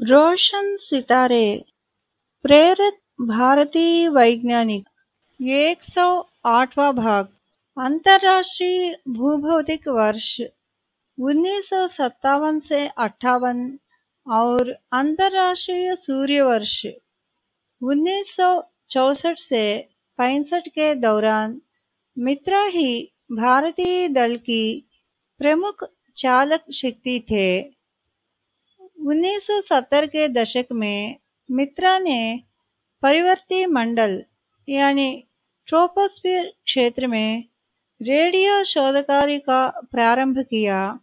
रोशन सितारे, प्रेरित भारतीय वैज्ञानिक, एक सौ आठवा भाग, अंतर्राष्ट्रीय भूभौतिक वर्ष, उन्नीस सौ सत्तावन से अट्ठावन और अंतर्राष्ट्रीय सूर्य वर्ष, उन्नीस सौ चौसठ से पैंसठ के दौरान मित्रा ही भारतीय दल की प्रमुख चालक शक्ति थे। 1970 के दशक में मित्रा ने परिवर्ती मंडल, यानी ट्रोपोस्फीयर क्षेत्र में रेडियो शोधकार्य का प्रारंभ किया।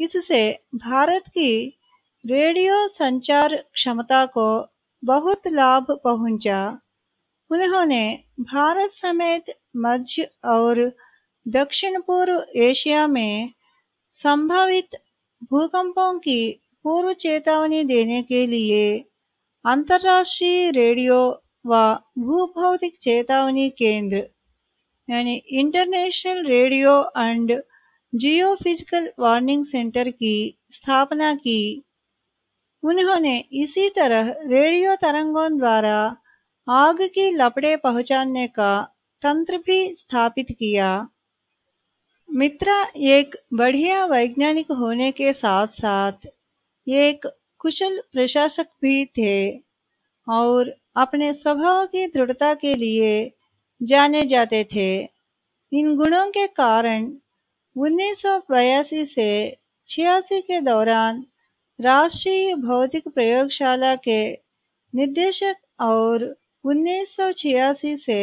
इससे भारत की रेडियो संचार क्षमता को बहुत लाभ पहुँचा। उन्होंने भारत समेत मध्य और दक्षिण पूर्व एशिया में संभावित भूकंपों की पूर्व चेतावनी देने के लिए अंतर्राष्ट्रीय रेडियो व भूभौतिक चेतावनी केंद्र, यानी international radio and geophysical warning centre की स्थापना की। उन्होंने इसी तरह रेडियो तरंगों द्वारा आग की लपड़े पहुँचाने का तंत्र भी स्थापित किया। मित्रा एक बढ़िया वैज्ञानिक होने के साथ साथ एक कुशल प्रशासक भी थे और अपने स्वभाव की दृढ़ता के लिए जाने जाते थे। इन गुणों के कारण उन्नीस से छियासी के दौरान राष्ट्रीय भौतिक प्रयोगशाला के निर्देशक और उन्नीस सौ छियासी से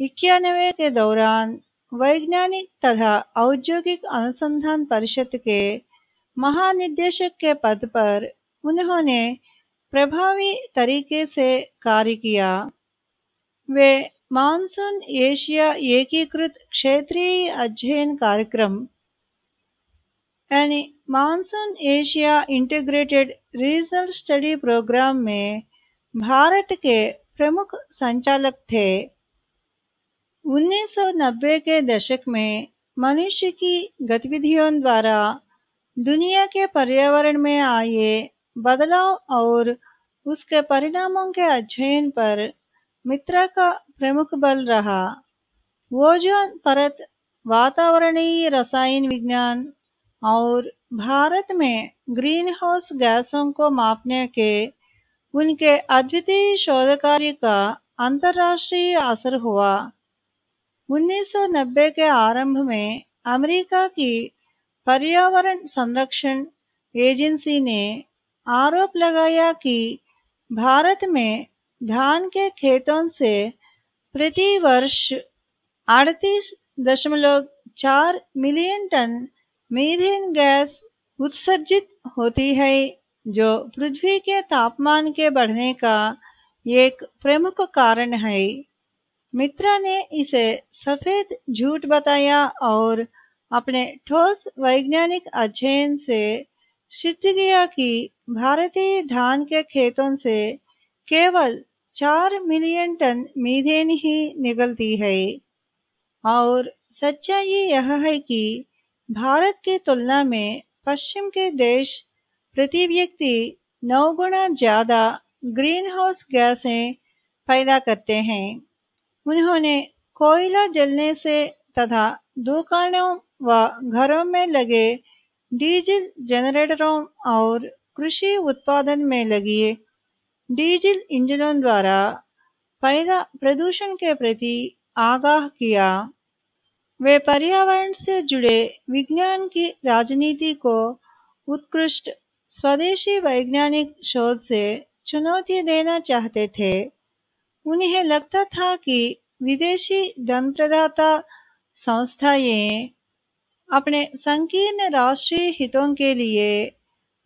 इक्यानवे के दौरान वैज्ञानिक तथा औद्योगिक अनुसंधान परिषद के महानिदेशक के पद पर उन्होंने प्रभावी तरीके से कार्य किया। वे मानसून एशिया एकीकृत क्षेत्रीय अध्ययन कार्यक्रम, यानी monsoon Asia integrated regional study programme में भारत के प्रमुख संचालक थे। 1990 के दशक में मनुष्य की गतिविधियों द्वारा दुनिया के पर्यावरण में आए बदलाव और उसके परिणामों के अध्ययन पर मित्रा का प्रमुख बल रहा। ओजोन परत, वातावरणीय रसायन विज्ञान और भारत में ग्रीन हाउस गैसों को मापने के उनके अद्वितीय शोध कार्य का अंतर्राष्ट्रीय असर हुआ। 1990 के आरंभ में अमेरिका की पर्यावरण संरक्षण एजेंसी ने आरोप लगाया कि भारत में धान के खेतों से प्रति वर्ष अड़तीस दशमलव चार मिलियन टन मीथेन गैस उत्सर्जित होती है, जो पृथ्वी के तापमान के बढ़ने का एक प्रमुख कारण है। मित्रा ने इसे सफ़ेद झूठ बताया और अपने ठोस वैज्ञानिक अध्ययन से सिद्ध किया कि भारतीय धान के खेतों से केवल चार मिलियन टन मीथेन ही निकलती है। और सच्चाई यह है कि भारत की तुलना में पश्चिम के देश प्रति व्यक्ति नौ गुना ज़्यादा ग्रीन हाउस गैसें पैदा करते हैं। उन्होंने कोयला जलने से तथा दुकानों व घरों में लगे डीजल जनरेटरों और कृषि उत्पादन में लगी डीजल इंजनों द्वारा पैदा प्रदूषण के प्रति आगाह किया। वे पर्यावरण से जुड़े विज्ञान की राजनीति को उत्कृष्ट स्वदेशी वैज्ञानिक शोध से चुनौती देना चाहते थे। उन्हें लगता था कि विदेशी धन प्रदाता संस्थाएँ अपने संकीर्ण राष्ट्रीय हितों के लिए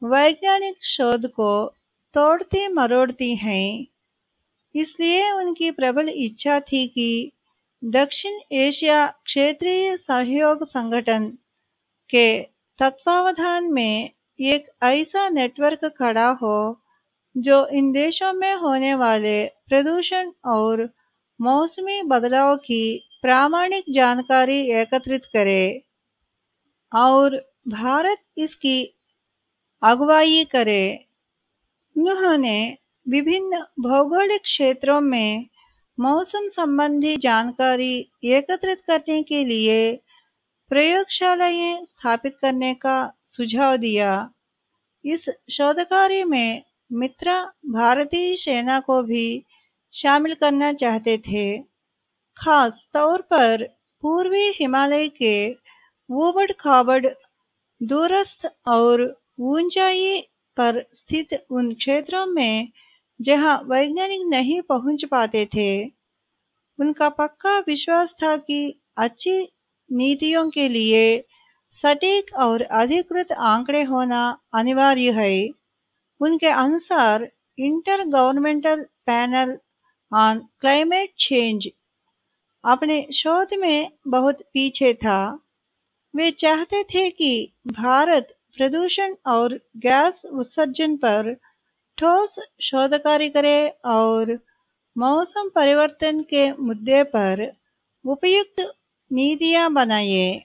वैज्ञानिक शोध को तोड़ती मरोड़ती हैं। इसलिए उनकी प्रबल इच्छा थी कि दक्षिण एशिया क्षेत्रीय सहयोग संगठन के तत्वावधान में एक ऐसा नेटवर्क खड़ा हो, जो इन देशों में होने वाले प्रदूषण और मौसमी बदलाव की प्रामाणिक जानकारी एकत्रित करे और भारत इसकी अगुवाई करे। उन्होंने विभिन्न भौगोलिक क्षेत्रों में मौसम संबंधी जानकारी एकत्रित करने के लिए प्रयोगशालाएँ स्थापित करने का सुझाव दिया। इस शोध कार्य में मित्रा भारतीय सेना को भी शामिल करना चाहते थे। खास तौर पर पूर्वी हिमालय के ऊबड़ खाबड़ दूरस्थ और ऊंचाई पर स्थित उन क्षेत्रों में जहाँ वैज्ञानिक नहीं पहुँच पाते थे, उनका पक्का विश्वास था कि अच्छी नीतियों के लिए सटीक और अधिकृत आंकड़े होना अनिवार्य है। उनके अनुसार intergovernmental panel on climate change अपने शोध में बहुत पीछे था। वे चाहते थे कि भारत प्रदूषण और गैस उत्सर्जन पर ठोस शोध कार्य करे और मौसम परिवर्तन के मुद्दे पर उपयुक्त नीतियाँ बनाए।